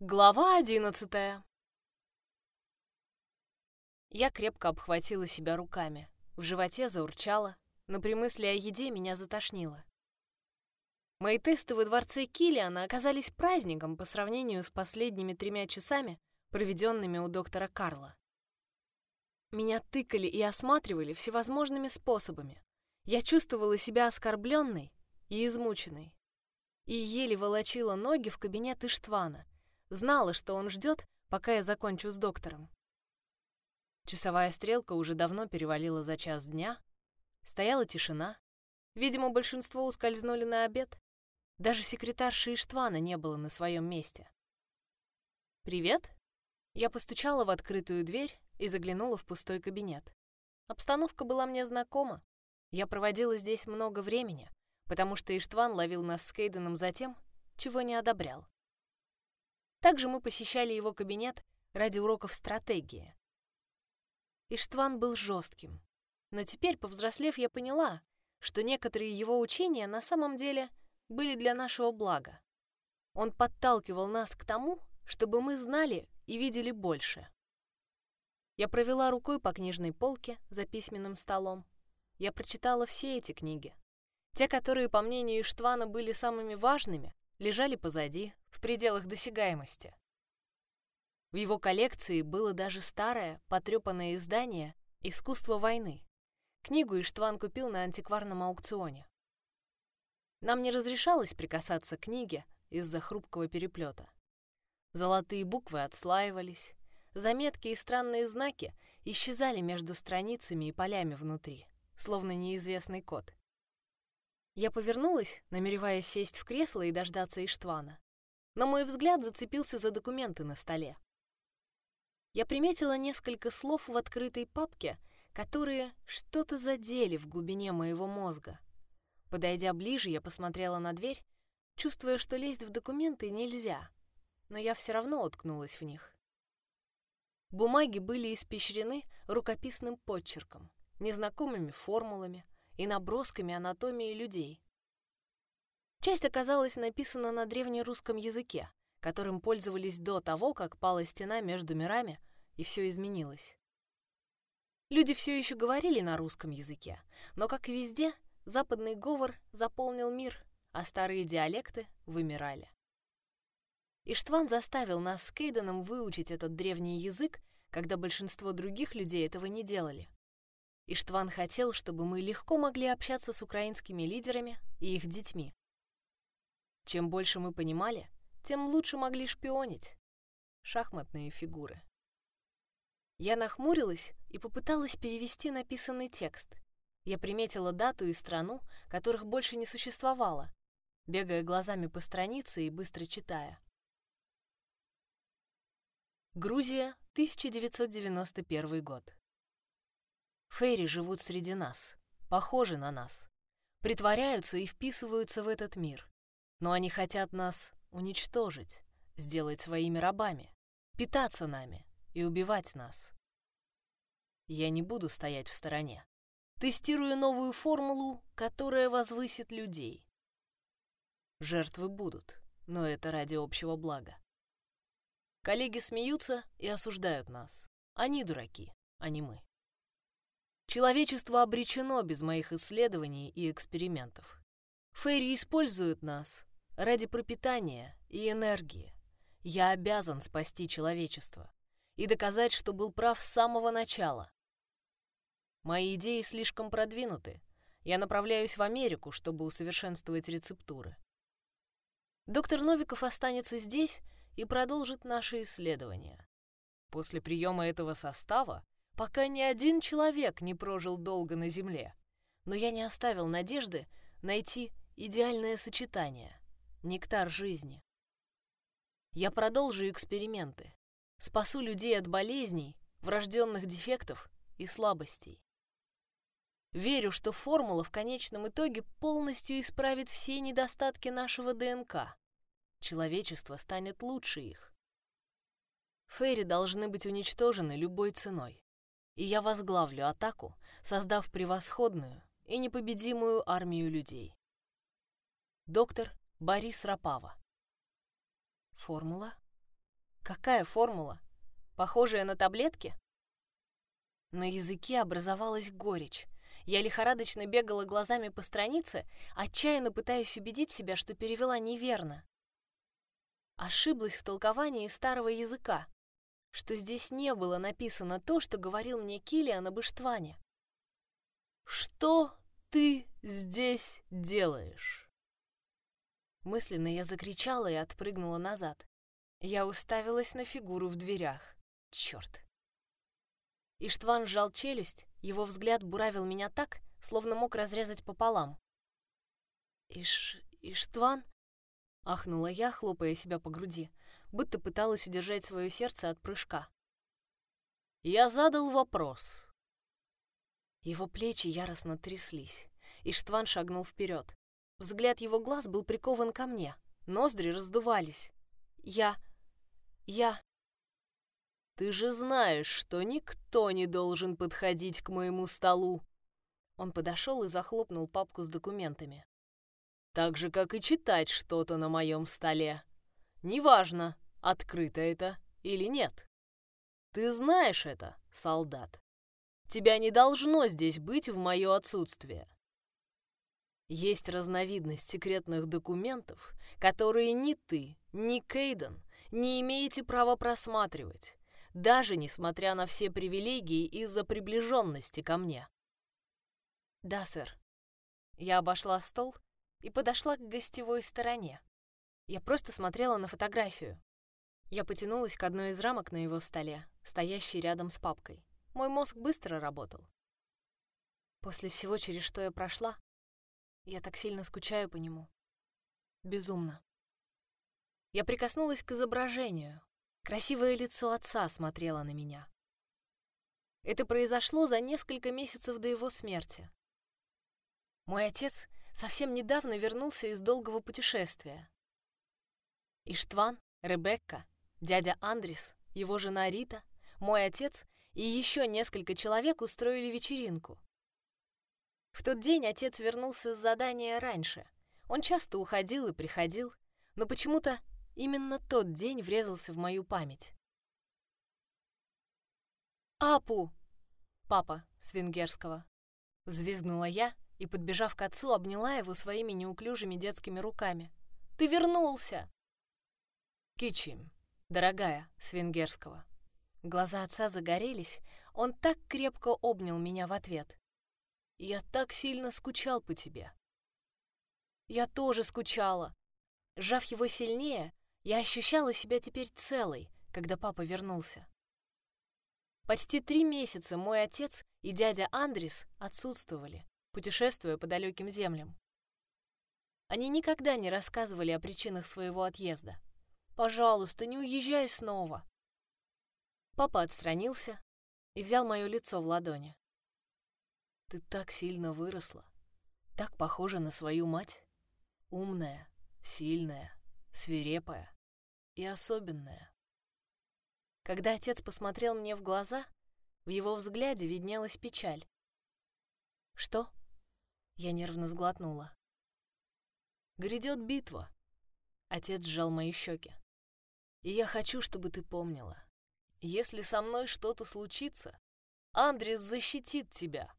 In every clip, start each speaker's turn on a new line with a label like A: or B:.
A: Глава одиннадцатая. Я крепко обхватила себя руками. В животе заурчало, но при мысли о еде меня затошнило. Мои тесты во дворце Киллиана оказались праздником по сравнению с последними тремя часами, проведенными у доктора Карла. Меня тыкали и осматривали всевозможными способами. Я чувствовала себя оскорбленной и измученной. И еле волочила ноги в кабинет Иштвана — Знала, что он ждет, пока я закончу с доктором. Часовая стрелка уже давно перевалила за час дня. Стояла тишина. Видимо, большинство ускользнули на обед. Даже секретарши Иштвана не было на своем месте. «Привет?» Я постучала в открытую дверь и заглянула в пустой кабинет. Обстановка была мне знакома. Я проводила здесь много времени, потому что Иштван ловил нас с Кейденом за тем, чего не одобрял. Также мы посещали его кабинет ради уроков стратегии. Иштван был жестким, но теперь, повзрослев, я поняла, что некоторые его учения на самом деле были для нашего блага. Он подталкивал нас к тому, чтобы мы знали и видели больше. Я провела рукой по книжной полке за письменным столом. Я прочитала все эти книги. Те, которые, по мнению Иштвана, были самыми важными, лежали позади, в пределах досягаемости. В его коллекции было даже старое, потрепанное издание «Искусство войны». Книгу Иштван купил на антикварном аукционе. Нам не разрешалось прикасаться к книге из-за хрупкого переплета. Золотые буквы отслаивались, заметки и странные знаки исчезали между страницами и полями внутри, словно неизвестный код. Я повернулась, намереваясь сесть в кресло и дождаться Иштвана но мой взгляд зацепился за документы на столе. Я приметила несколько слов в открытой папке, которые что-то задели в глубине моего мозга. Подойдя ближе, я посмотрела на дверь, чувствуя, что лезть в документы нельзя, но я все равно уткнулась в них. Бумаги были испещрены рукописным подчерком, незнакомыми формулами и набросками анатомии людей. Часть оказалась написана на древнерусском языке, которым пользовались до того, как пала стена между мирами, и все изменилось. Люди все еще говорили на русском языке, но, как и везде, западный говор заполнил мир, а старые диалекты вымирали. Иштван заставил нас с Кейденом выучить этот древний язык, когда большинство других людей этого не делали. Иштван хотел, чтобы мы легко могли общаться с украинскими лидерами и их детьми. Чем больше мы понимали, тем лучше могли шпионить. Шахматные фигуры. Я нахмурилась и попыталась перевести написанный текст. Я приметила дату и страну, которых больше не существовало, бегая глазами по странице и быстро читая. Грузия, 1991 год. Фейри живут среди нас, похожи на нас, притворяются и вписываются в этот мир. Но они хотят нас уничтожить, сделать своими рабами, питаться нами и убивать нас. Я не буду стоять в стороне. Тестирую новую формулу, которая возвысит людей. Жертвы будут, но это ради общего блага. Коллеги смеются и осуждают нас. Они дураки, а не мы. Человечество обречено без моих исследований и экспериментов. Фейри используют нас, Ради пропитания и энергии я обязан спасти человечество и доказать, что был прав с самого начала. Мои идеи слишком продвинуты. Я направляюсь в Америку, чтобы усовершенствовать рецептуры. Доктор Новиков останется здесь и продолжит наши исследования. После приема этого состава пока ни один человек не прожил долго на Земле, но я не оставил надежды найти идеальное сочетание — нектар жизни. Я продолжу эксперименты, спасу людей от болезней, врожденных дефектов и слабостей. Верю, что формула в конечном итоге полностью исправит все недостатки нашего ДНК. Человечество станет лучше их. Фейри должны быть уничтожены любой ценой. И я возглавлю атаку, создав превосходную и непобедимую армию людей. Доктор Борис Рапава. Формула? Какая формула? Похожая на таблетки? На языке образовалась горечь. Я лихорадочно бегала глазами по странице, отчаянно пытаясь убедить себя, что перевела неверно. Ошиблась в толковании старого языка, что здесь не было написано то, что говорил мне Килиан об Иштване. «Что ты здесь делаешь?» Мысленно я закричала и отпрыгнула назад. Я уставилась на фигуру в дверях. Черт. Иштван сжал челюсть, его взгляд буравил меня так, словно мог разрезать пополам. «Иш... Иштван?» — ахнула я, хлопая себя по груди, будто пыталась удержать свое сердце от прыжка. «Я задал вопрос». Его плечи яростно тряслись. Иштван шагнул вперед. Взгляд его глаз был прикован ко мне. Ноздри раздувались. Я... я... Ты же знаешь, что никто не должен подходить к моему столу. Он подошел и захлопнул папку с документами. Так же, как и читать что-то на моем столе. Неважно, открыто это или нет. Ты знаешь это, солдат. Тебя не должно здесь быть в мое отсутствие. Есть разновидность секретных документов, которые ни ты, ни Кейден не имеете права просматривать даже несмотря на все привилегии из-за приближенности ко мне. Да, сэр. Я обошла стол и подошла к гостевой стороне. Я просто смотрела на фотографию. Я потянулась к одной из рамок на его столе, стоящей рядом с папкой. Мой мозг быстро работал. После всего, через что я прошла, я так сильно скучаю по нему. Безумно. Я прикоснулась к изображению, Красивое лицо отца смотрело на меня. Это произошло за несколько месяцев до его смерти. Мой отец совсем недавно вернулся из долгого путешествия. Иштван, Ребекка, дядя Андрис, его жена Рита, мой отец и еще несколько человек устроили вечеринку. В тот день отец вернулся с задания раньше. Он часто уходил и приходил, но почему-то Именно тот день врезался в мою память. «Апу!» «Папа» с венгерского. Взвизгнула я и, подбежав к отцу, обняла его своими неуклюжими детскими руками. «Ты вернулся!» «Кичим, дорогая» с венгерского. Глаза отца загорелись, он так крепко обнял меня в ответ. «Я так сильно скучал по тебе». «Я тоже скучала». Сжав его сильнее, я ощущала себя теперь целой, когда папа вернулся. Почти три месяца мой отец и дядя Андрис отсутствовали, путешествуя по далеким землям. Они никогда не рассказывали о причинах своего отъезда. «Пожалуйста, не уезжай снова!» Папа отстранился и взял мое лицо в ладони. «Ты так сильно выросла, так похожа на свою мать. Умная, сильная, свирепая и особенное. Когда отец посмотрел мне в глаза, в его взгляде виднелась печаль. «Что?» Я нервно сглотнула. «Грядет битва», — отец сжал мои щеки. «И я хочу, чтобы ты помнила, если со мной что-то случится, Андрес защитит тебя».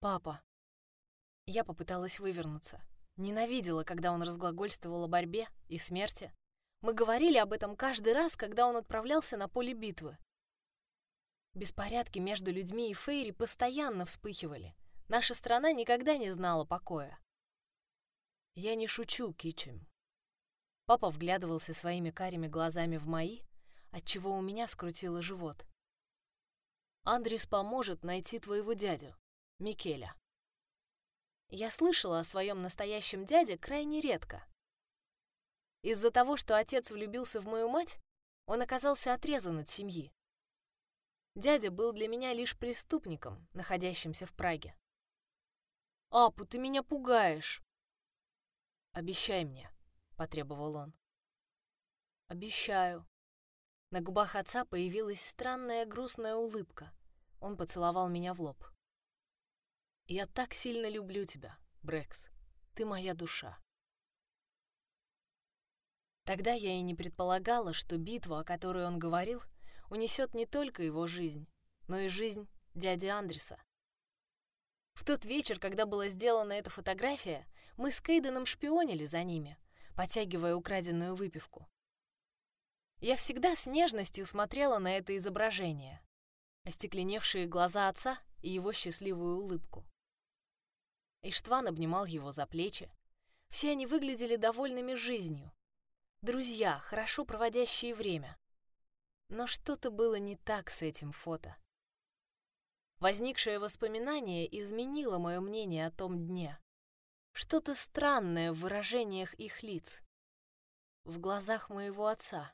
A: «Папа». Я попыталась вывернуться. Ненавидела, когда он разглагольствовал о борьбе и смерти. Мы говорили об этом каждый раз, когда он отправлялся на поле битвы. Беспорядки между людьми и Фейри постоянно вспыхивали. Наша страна никогда не знала покоя. Я не шучу, Кичем. Папа вглядывался своими карими глазами в мои, отчего у меня скрутило живот. Андрис поможет найти твоего дядю, Микеля. Я слышала о своем настоящем дяде крайне редко. Из-за того, что отец влюбился в мою мать, он оказался отрезан от семьи. Дядя был для меня лишь преступником, находящимся в Праге. «Апу, ты меня пугаешь!» «Обещай мне», — потребовал он. «Обещаю». На губах отца появилась странная грустная улыбка. Он поцеловал меня в лоб. «Я так сильно люблю тебя, Брекс. Ты моя душа». Тогда я и не предполагала, что битва, о которой он говорил, унесет не только его жизнь, но и жизнь дяди Андреса. В тот вечер, когда была сделана эта фотография, мы с Кейденом шпионили за ними, потягивая украденную выпивку. Я всегда с нежностью смотрела на это изображение, остекленевшие глаза отца и его счастливую улыбку. Иштван обнимал его за плечи. Все они выглядели довольными жизнью. Друзья, хорошо проводящие время. Но что-то было не так с этим фото. Возникшее воспоминание изменило мое мнение о том дне. Что-то странное в выражениях их лиц. В глазах моего отца.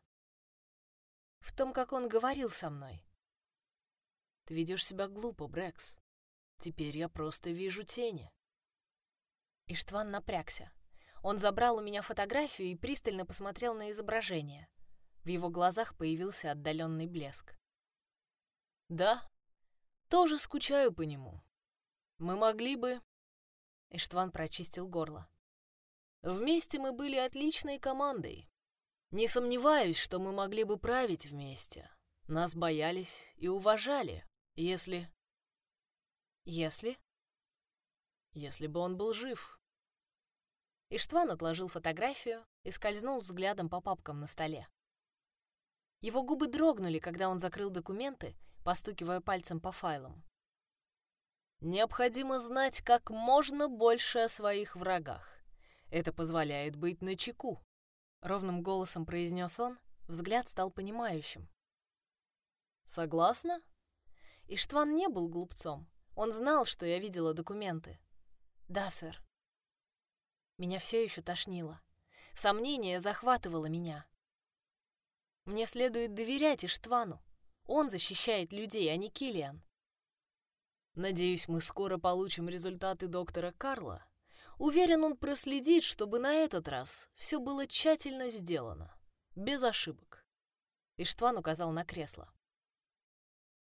A: В том, как он говорил со мной. «Ты ведешь себя глупо, Брекс. Теперь я просто вижу тени». Иштван напрягся. Он забрал у меня фотографию и пристально посмотрел на изображение. В его глазах появился отдаленный блеск. «Да, тоже скучаю по нему. Мы могли бы...» Иштван прочистил горло. «Вместе мы были отличной командой. Не сомневаюсь, что мы могли бы править вместе. Нас боялись и уважали, если...» «Если?» «Если бы он был жив». Иштван отложил фотографию и скользнул взглядом по папкам на столе. Его губы дрогнули, когда он закрыл документы, постукивая пальцем по файлам. Необходимо знать как можно больше о своих врагах. Это позволяет быть начеку. Ровным голосом произнес он, взгляд стал понимающим. Согласна? Иштван не был глупцом. Он знал, что я видела документы. Да, сэр. Меня все еще тошнило. Сомнение захватывало меня. Мне следует доверять Иштвану. Он защищает людей, а не Килиан. Надеюсь, мы скоро получим результаты доктора Карла. Уверен, он проследит, чтобы на этот раз все было тщательно сделано, без ошибок. Иштван указал на кресло.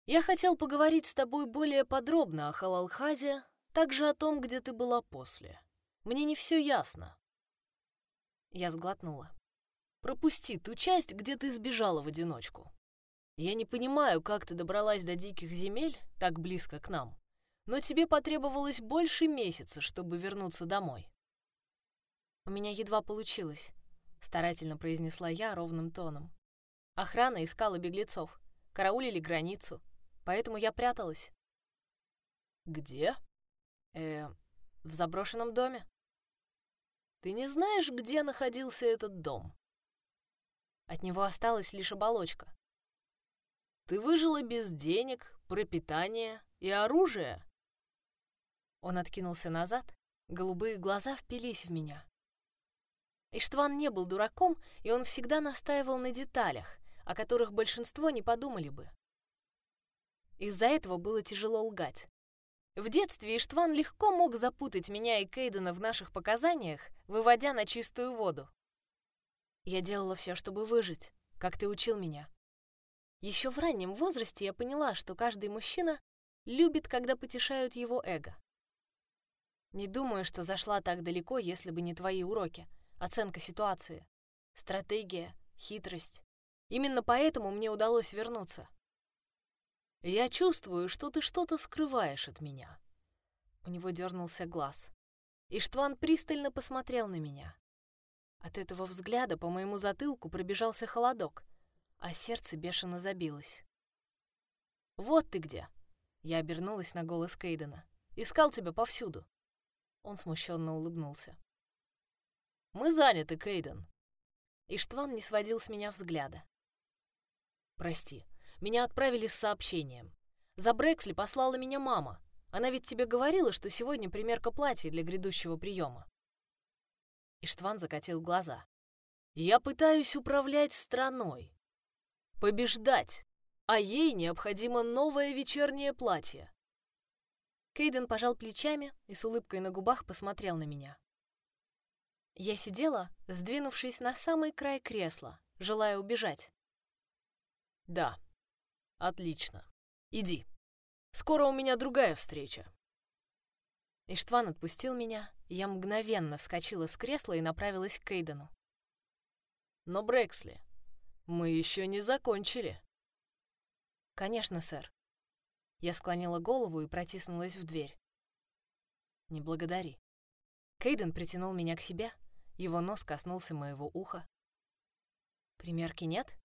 A: Я хотел поговорить с тобой более подробно о Халалхазе, также о том, где ты была после. Мне не все ясно. Я сглотнула. Пропусти ту часть, где ты сбежала в одиночку. Я не понимаю, как ты добралась до диких земель так близко к нам, но тебе потребовалось больше месяца, чтобы вернуться домой. У меня едва получилось, старательно произнесла я ровным тоном. Охрана искала беглецов, караулили границу, поэтому я пряталась. Где? Э, в заброшенном доме. Ты не знаешь, где находился этот дом? От него осталась лишь оболочка. Ты выжила без денег, пропитания и оружия. Он откинулся назад, голубые глаза впились в меня. Иштван не был дураком, и он всегда настаивал на деталях, о которых большинство не подумали бы. Из-за этого было тяжело лгать. В детстве Иштван легко мог запутать меня и Кейдена в наших показаниях, выводя на чистую воду. Я делала все, чтобы выжить, как ты учил меня. Еще в раннем возрасте я поняла, что каждый мужчина любит, когда потешают его эго. Не думаю, что зашла так далеко, если бы не твои уроки. Оценка ситуации, стратегия, хитрость. Именно поэтому мне удалось вернуться. Я чувствую, что ты что-то скрываешь от меня. У него дернулся глаз. Иштван пристально посмотрел на меня. От этого взгляда по моему затылку пробежался холодок, а сердце бешено забилось. «Вот ты где!» Я обернулась на голос Кейдена. «Искал тебя повсюду!» Он смущенно улыбнулся. «Мы заняты, Кейден!» Иштван не сводил с меня взгляда. «Прости, меня отправили с сообщением. За Брексли послала меня мама. Она ведь тебе говорила, что сегодня примерка платья для грядущего приема. Иштван закатил глаза. «Я пытаюсь управлять страной побеждать, а ей необходимо новое вечернее платье. Кейден пожал плечами и с улыбкой на губах посмотрел на меня. Я сидела, сдвинувшись на самый край кресла, желая убежать. «Да, отлично. Иди. Скоро у меня другая встреча». Иштван отпустил меня, и я мгновенно вскочила с кресла и направилась к Кейдену.
B: Но, Брэксли, мы еще не закончили.
A: Конечно, сэр. Я склонила голову и протиснулась в дверь. Не благодари. Кейден притянул меня к себе, его нос коснулся моего уха. Примерки нет?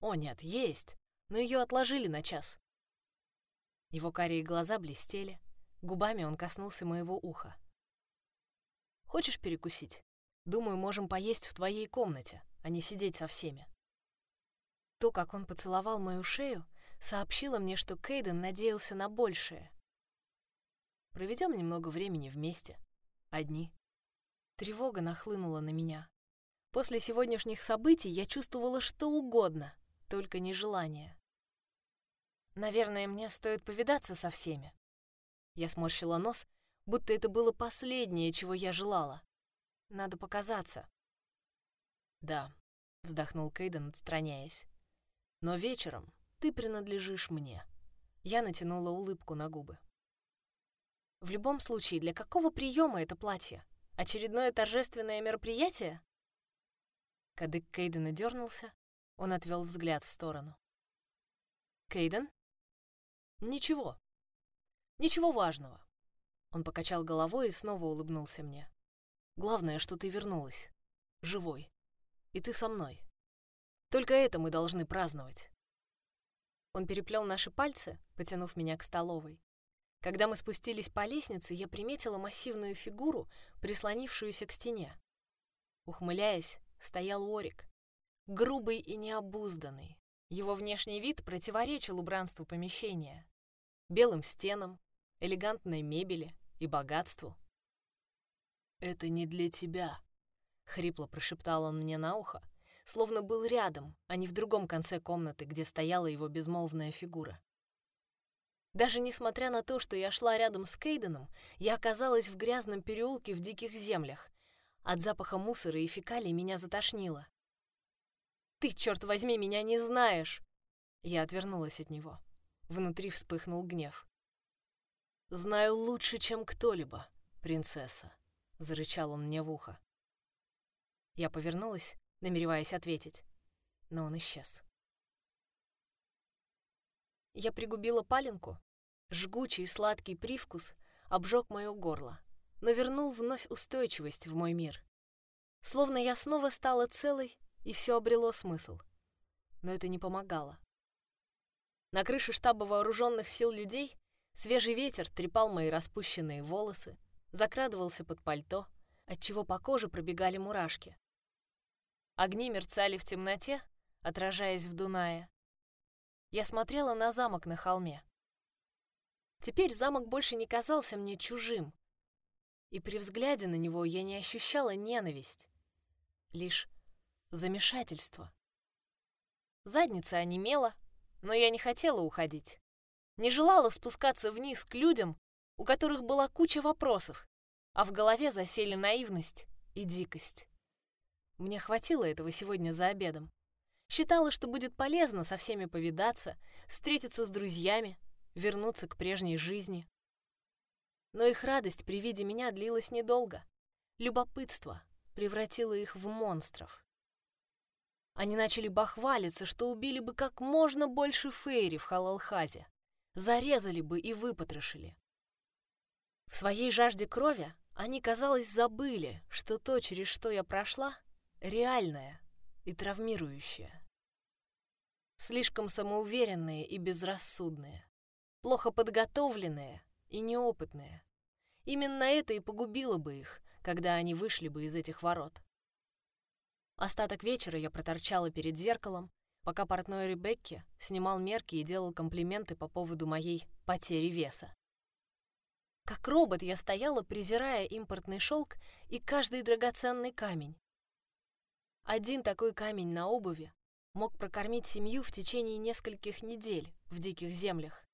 B: О, нет, есть, но ее отложили на час.
A: Его карие глаза блестели, губами он коснулся моего уха.
B: Хочешь перекусить? Думаю, можем поесть в твоей комнате, а не сидеть со всеми.
A: То, как он поцеловал мою шею, сообщило мне, что Кейден надеялся на большее.
B: Проведем немного времени вместе. Одни.
A: Тревога нахлынула на меня. После сегодняшних событий я чувствовала что угодно, только не желание. Наверное, мне стоит повидаться со всеми. Я сморщила нос, будто это было последнее, чего я желала. Надо показаться.
B: Да, вздохнул Кейден, отстраняясь. Но вечером ты принадлежишь мне. Я натянула улыбку на губы.
A: В любом случае, для какого приема это платье? Очередное торжественное мероприятие? Кадык Кейдена дернулся, он отвел взгляд в сторону. Кейден?
B: Ничего. Ничего важного. Он покачал головой и снова улыбнулся мне. Главное, что ты вернулась. Живой. И ты со мной. Только это мы должны праздновать.
A: Он переплел наши пальцы, потянув меня к столовой. Когда мы спустились по лестнице, я приметила массивную фигуру, прислонившуюся к стене. Ухмыляясь, стоял Орик. Грубый и необузданный. Его внешний вид противоречил убранству помещения. Белым стенам, элегантной мебели и богатству.
B: «Это не для тебя», — хрипло прошептал он мне на ухо,
A: словно был рядом, а не в другом конце комнаты, где стояла его безмолвная фигура. Даже несмотря на то, что я шла рядом с Кейденом, я оказалась в грязном переулке в диких землях. От запаха мусора и фекалий меня затошнило. «Ты, черт возьми, меня не знаешь!» Я отвернулась от него. Внутри вспыхнул гнев.
B: «Знаю лучше, чем кто-либо, принцесса», — зарычал он мне в ухо.
A: Я повернулась, намереваясь ответить, но он исчез. Я пригубила паленку. Жгучий сладкий привкус обжег мое горло, но вернул вновь устойчивость в мой мир. Словно я снова стала целой, и все обрело смысл. Но это не помогало. На крыше штаба вооруженных сил людей свежий ветер трепал мои распущенные волосы, закрадывался под пальто, отчего по коже пробегали мурашки. Огни мерцали в темноте, отражаясь в Дунае. Я смотрела на замок на холме. Теперь замок больше не казался мне чужим, и при взгляде на него я не ощущала ненависть, лишь замешательство. Задница онемела, но я не хотела уходить. Не желала спускаться вниз к людям, у которых была куча вопросов, а в голове засели наивность и дикость. Мне хватило этого сегодня за обедом. Считала, что будет полезно со всеми повидаться, встретиться с друзьями, вернуться к прежней жизни. Но их радость при виде меня длилась недолго. Любопытство превратило их в монстров. Они начали бахвалиться, что убили бы как можно больше фейри в Халалхазе, зарезали бы и выпотрошили. В своей жажде крови они, казалось, забыли, что то, через что я прошла, реальное и травмирующее. Слишком самоуверенные и безрассудные, плохо подготовленные и неопытные. Именно это и погубило бы их, когда они вышли бы из этих ворот. Остаток вечера я проторчала перед зеркалом, пока портной Ребекки снимал мерки и делал комплименты по поводу моей потери веса. Как робот я стояла, презирая импортный шелк и каждый драгоценный камень. Один такой камень на обуви мог прокормить семью в течение нескольких недель в диких землях.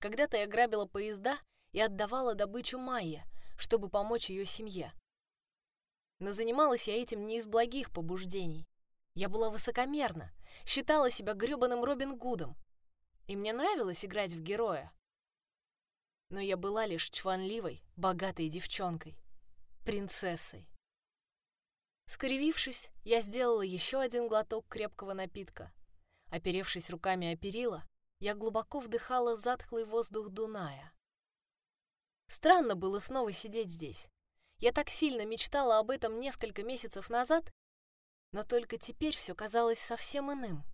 A: Когда-то я грабила поезда и отдавала добычу Майе, чтобы помочь ее семье. Но занималась я этим не из благих побуждений. Я была высокомерна, считала себя грёбаным Робин Гудом, и мне нравилось играть в героя. Но я была лишь чванливой, богатой девчонкой, принцессой. Скривившись, я сделала еще один глоток крепкого напитка. Оперевшись руками о перила, я глубоко вдыхала затхлый воздух Дуная. Странно было снова сидеть здесь. Я так сильно мечтала об этом несколько месяцев назад, но только теперь все казалось совсем иным.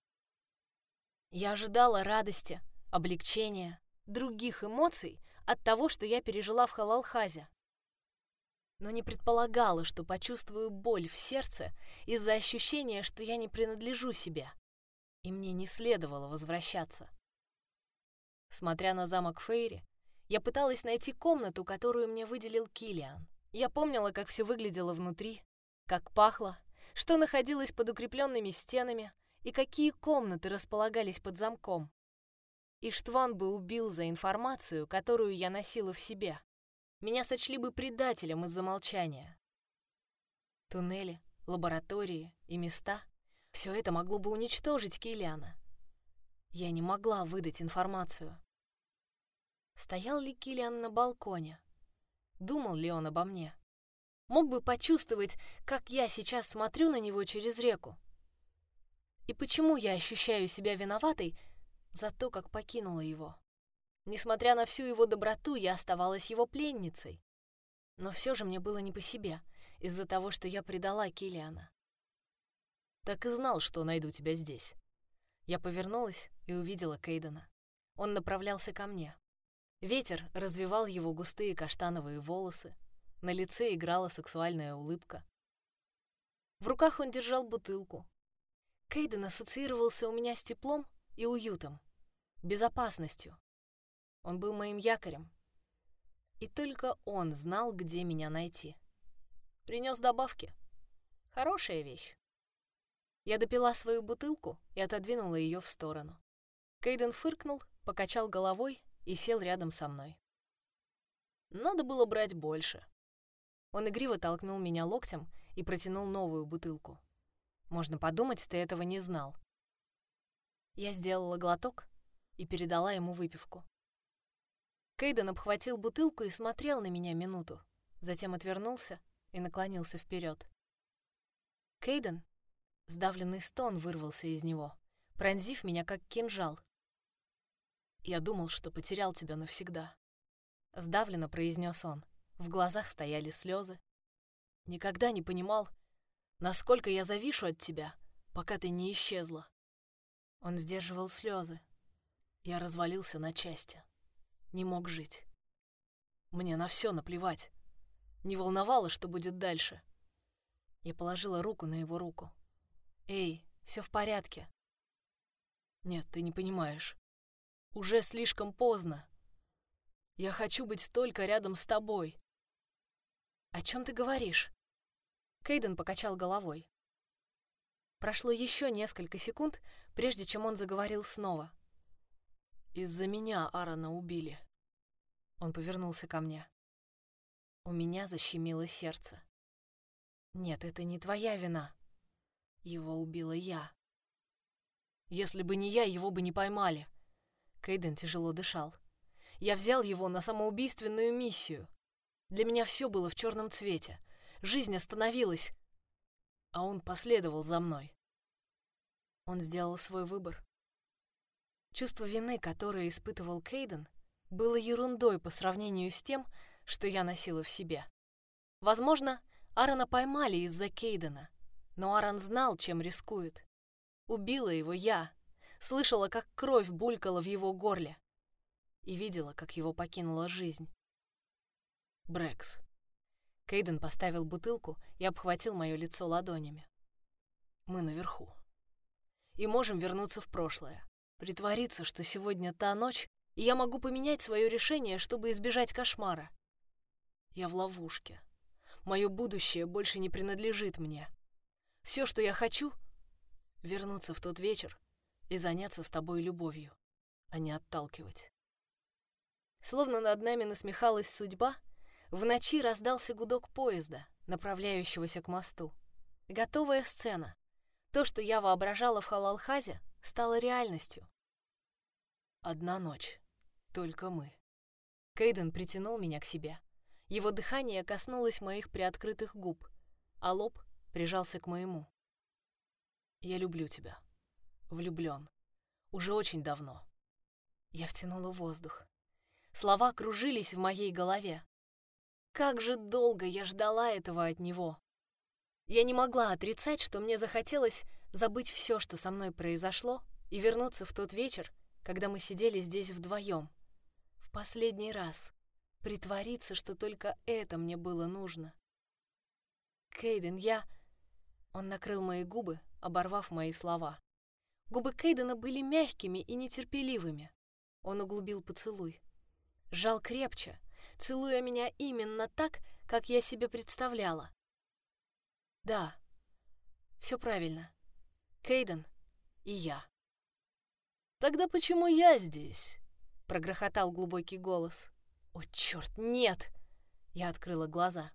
A: Я ожидала радости, облегчения, других эмоций от того, что я пережила в Халалхазе. Но не предполагала, что почувствую боль в сердце из-за ощущения, что я не принадлежу себе, и мне не следовало возвращаться. Смотря на замок Фейри, я пыталась найти комнату, которую мне выделил Килиан. Я помнила, как все выглядело внутри, как пахло, что находилось под укрепленными стенами и какие комнаты располагались под замком. И Штван бы убил за информацию, которую я носила в себе. Меня сочли бы предателем из-за молчания. Туннели, лаборатории и места — все это могло бы уничтожить Килиана. Я не могла выдать информацию. Стоял ли Килиан на балконе? Думал ли он обо мне? Мог бы почувствовать, как я сейчас смотрю на него через реку. И почему я ощущаю себя виноватой за то, как покинула его? Несмотря на всю его доброту, я оставалась его пленницей. Но все же мне было не по себе, из-за того, что я предала Килиана.
B: Так и знал, что найду тебя здесь.
A: Я повернулась и увидела Кейдена. Он направлялся ко мне. Ветер развивал его густые каштановые волосы, на лице играла сексуальная улыбка. В руках он держал бутылку. Кейден ассоциировался у меня с теплом и уютом, безопасностью. Он был моим якорем. И только он знал, где меня найти. Принес добавки. Хорошая вещь. Я допила свою бутылку и отодвинула ее в сторону. Кейден фыркнул, покачал головой и сел рядом со мной. Надо было брать больше. Он игриво толкнул меня локтем и протянул новую бутылку. Можно подумать, ты этого не знал. Я сделала глоток и передала ему выпивку. Кейден обхватил бутылку и смотрел на меня минуту, затем отвернулся и наклонился вперед. Кейден, сдавленный стон вырвался из него, пронзив меня как кинжал.
B: Я думал, что потерял тебя навсегда.
A: Сдавленно произнес он. В глазах стояли слезы.
B: Никогда не понимал, насколько я завишу от тебя, пока ты не исчезла.
A: Он сдерживал слезы.
B: Я развалился на части. Не мог жить. Мне на все наплевать. Не волновало, что будет дальше.
A: Я положила руку на его руку. «Эй, все в порядке».
B: «Нет, ты не понимаешь. Уже слишком поздно. Я хочу быть только рядом с тобой.
A: О чем ты говоришь? Кейден покачал головой. Прошло еще несколько секунд, прежде чем он заговорил снова.
B: Из-за меня Аарона убили.
A: Он повернулся ко мне. У меня защемило сердце. Нет, это не твоя вина. Его убила я.
B: Если бы не я, его бы не поймали.
A: Кейден тяжело дышал.
B: Я взял его на самоубийственную миссию. Для меня все было в черном цвете. Жизнь остановилась, а он последовал за мной.
A: Он сделал свой выбор. Чувство вины, которое испытывал Кейден, было ерундой по сравнению с тем, что я носила в себе. Возможно, Аарона поймали из-за Кейдена, но Аарон знал, чем рискует. Убила его я, слышала, как кровь булькала в его горле и видела, как его покинула жизнь.
B: Брекс.
A: Кейден поставил бутылку и обхватил мое лицо ладонями.
B: Мы наверху. И можем вернуться в прошлое. Притвориться, что сегодня та ночь, и я могу поменять свое решение, чтобы избежать кошмара. Я в ловушке. Мое будущее больше не принадлежит мне. Все, что я хочу — вернуться в тот вечер, и заняться с тобой любовью, а не отталкивать.
A: Словно над нами насмехалась судьба, в ночи раздался гудок поезда, направляющегося к мосту. Готовая сцена. То, что я воображала в Халалхазе, стало реальностью.
B: Одна ночь. Только мы.
A: Кейден притянул меня к себе. Его дыхание коснулось моих приоткрытых губ, а лоб
B: прижался к моему. «Я люблю тебя. Влюблен. Уже очень давно». Я втянула воздух. Слова кружились в моей голове. Как же долго я ждала этого от него. Я не могла отрицать, что мне захотелось забыть все, что со мной произошло, и вернуться в тот вечер, когда мы сидели здесь вдвоем. В последний раз. Притвориться, что только это мне было нужно. Кейден, я... Он накрыл мои губы, оборвав мои слова. Губы Кейдена были мягкими и нетерпеливыми. Он углубил поцелуй. Жал крепче, целуя меня именно так, как я себе представляла. Да, все правильно. Кейден и я. «Тогда почему я здесь?» — прогрохотал глубокий голос. «О, черт, нет!» Я открыла глаза.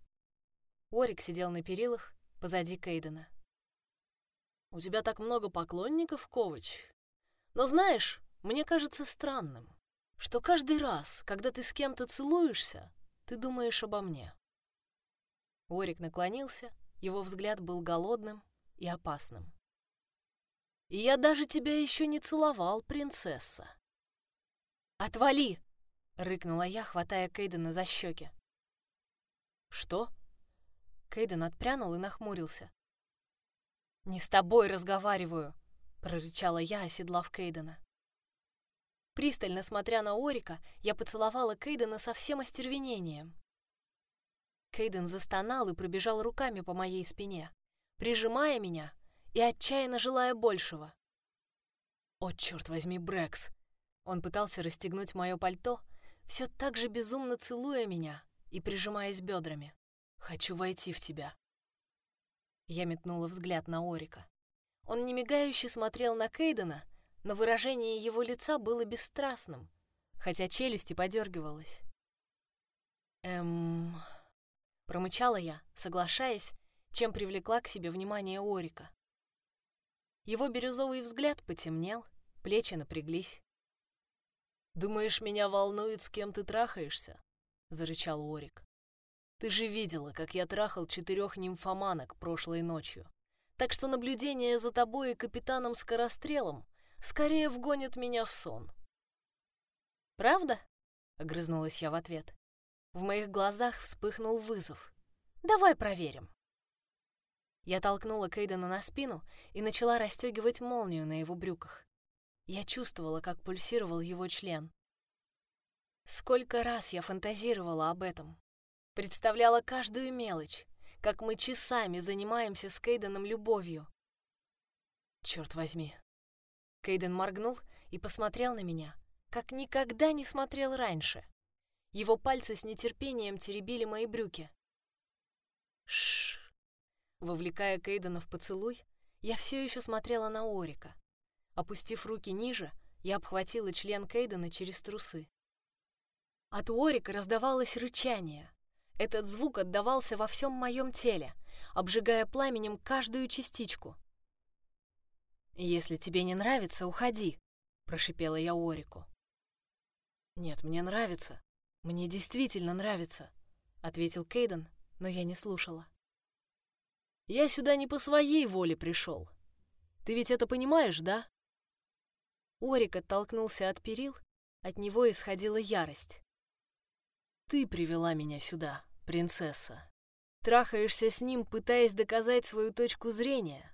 B: Орик сидел на перилах позади Кейдена. «У тебя так много поклонников, Ковач. Но знаешь, мне кажется странным, что каждый раз, когда ты с кем-то целуешься, ты думаешь обо мне». Орик наклонился, его взгляд был голодным и опасным. «И я даже тебя еще не целовал, принцесса». «Отвали!» — рыкнула я, хватая Кейдена за щеки. «Что?» Кейден отпрянул и нахмурился. «Не с тобой разговариваю!» — прорычала я, оседлав Кейдена. Пристально смотря на Орика, я поцеловала Кейдена со всем остервенением. Кейден застонал и пробежал руками по моей спине, прижимая меня и отчаянно желая большего. «О, черт возьми, Брэкс!» Он пытался расстегнуть мое пальто, все так же безумно целуя меня и прижимаясь бедрами. «Хочу войти в тебя». Я метнула взгляд на Орика. Он немигающе смотрел на Кейдена, но выражение его лица было бесстрастным, хотя челюсти подергивалась. «Эм...» Промычала я, соглашаясь, чем привлекла к себе внимание Орика. Его бирюзовый взгляд потемнел, плечи напряглись. «Думаешь, меня волнует, с кем ты трахаешься?» — зарычал Орик. «Ты же видела, как я трахал четырех нимфоманок прошлой ночью. Так что наблюдение за тобой и капитаном Скорострелом скорее вгонит меня в сон». «Правда?» — огрызнулась я в ответ. В моих глазах вспыхнул вызов. «Давай проверим». Я толкнула Кейдена на спину и начала расстегивать молнию на его брюках. Я чувствовала, как пульсировал его член. Сколько раз я фантазировала об этом. Представляла каждую мелочь, как мы часами занимаемся с Кейденом любовью. Черт возьми. Кейден моргнул и посмотрел на меня, как никогда не смотрел раньше. Его пальцы с нетерпением теребили мои брюки. Шш. Вовлекая Кейдена в поцелуй, я все еще смотрела на Орика. Опустив руки ниже, я обхватила член Кейдена через трусы. От Орика раздавалось рычание. Этот звук отдавался во всем моем теле, обжигая пламенем каждую частичку. «Если тебе не нравится, уходи», — прошипела я Орику. «Нет, мне нравится», «Мне действительно нравится», — ответил Кейден, но я не слушала. «Я сюда не по своей воле пришел. Ты ведь это понимаешь, да?» Орик оттолкнулся от перил, от него исходила ярость. «Ты привела меня сюда, принцесса. Трахаешься с ним, пытаясь доказать свою точку зрения.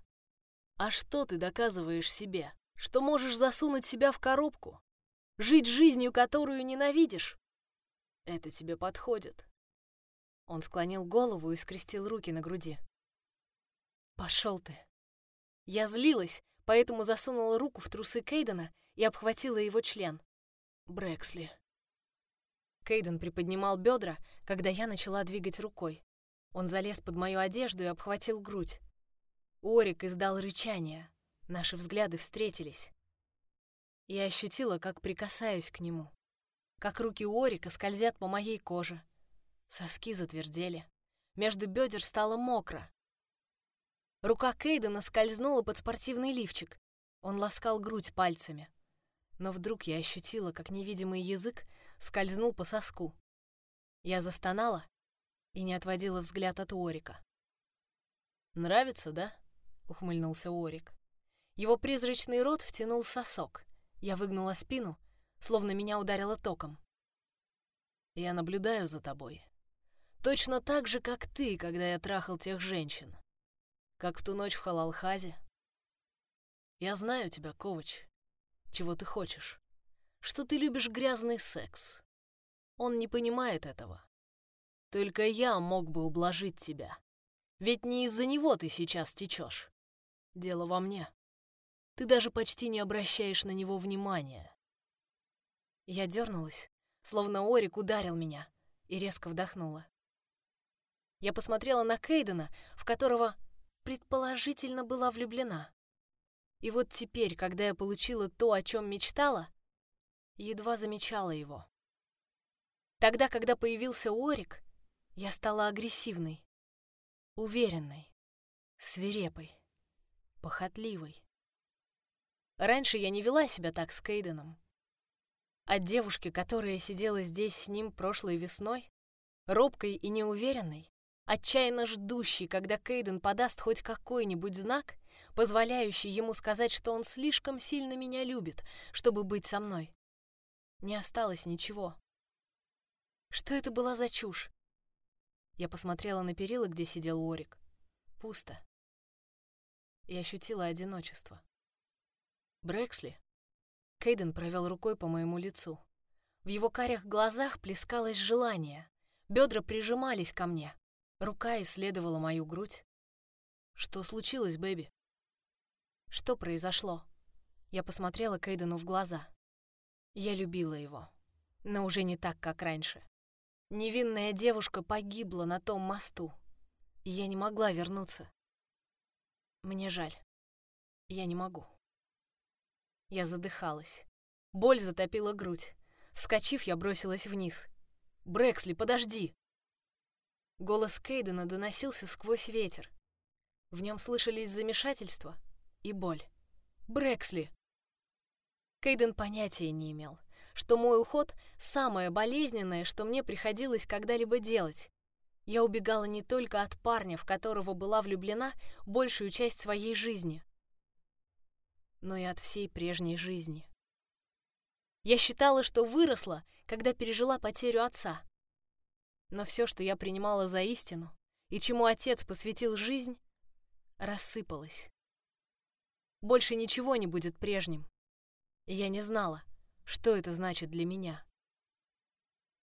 B: А что ты доказываешь себе? Что можешь засунуть себя в коробку? Жить жизнью, которую ненавидишь? Это тебе подходит. Он склонил голову и скрестил руки на груди. Пошел ты. Я злилась, поэтому засунула руку в трусы Кейдена и обхватила его член. Брэксли. Кейден приподнимал бедра, когда я начала двигать рукой. Он залез под мою одежду и обхватил грудь. Орик издал рычание. Наши взгляды встретились. Я ощутила, как прикасаюсь к нему как руки Орика скользят по моей коже. Соски затвердели. Между бедер стало мокро. Рука Кейдена скользнула под спортивный лифчик. Он ласкал грудь пальцами. Но вдруг я ощутила, как невидимый язык скользнул по соску. Я застонала и не отводила взгляд от Орика. «Нравится, да?» — ухмыльнулся Орик. Его призрачный рот втянул сосок. Я выгнула спину, словно меня ударило током. «Я наблюдаю за тобой. Точно так же, как ты, когда я трахал тех женщин. Как в ту ночь в Халалхазе. Я знаю тебя, Ковач. Чего ты хочешь? Что ты любишь грязный секс. Он не понимает этого. Только я мог бы ублажить тебя. Ведь не из-за него ты сейчас течешь. Дело во мне. Ты даже почти не обращаешь на него внимания. Я дернулась, словно Орик ударил меня, и резко вдохнула. Я посмотрела на Кейдена, в которого предположительно была влюблена. И вот теперь, когда я получила то, о чем мечтала, едва замечала его. Тогда, когда появился Орик, я стала агрессивной, уверенной, свирепой, похотливой. Раньше я не вела себя так с Кейденом. От девушки, которая сидела здесь с ним прошлой весной, робкой и неуверенной, отчаянно ждущей, когда Кейден подаст хоть какой-нибудь знак, позволяющий ему сказать, что он слишком сильно меня любит, чтобы быть со мной. Не осталось ничего. Что это была за чушь? Я посмотрела на перила, где сидел Орик. Пусто. И ощутила одиночество. Брэксли. Кейден провел рукой по моему лицу. В его карих глазах плескалось желание. Бедра прижимались ко мне. Рука исследовала мою грудь. Что случилось, бэби? Что произошло? Я посмотрела Кейдену в глаза. Я любила его, но уже не так, как раньше. Невинная девушка погибла на том мосту, и я не могла вернуться. Мне жаль. Я не могу. Я задыхалась. Боль затопила грудь. Вскочив, я бросилась вниз. «Брэксли, подожди!» Голос Кейдена доносился сквозь ветер. В нем слышались замешательство и боль. «Брэксли!» Кейден понятия не имел, что мой уход — самое болезненное, что мне приходилось когда-либо делать. Я убегала не только от парня, в которого была влюблена большую часть своей жизни, но и от всей прежней жизни. Я считала, что выросла, когда пережила потерю отца. Но все, что я принимала за истину, и чему отец посвятил жизнь, рассыпалось. Больше ничего не будет прежним. Я не знала, что это значит для меня.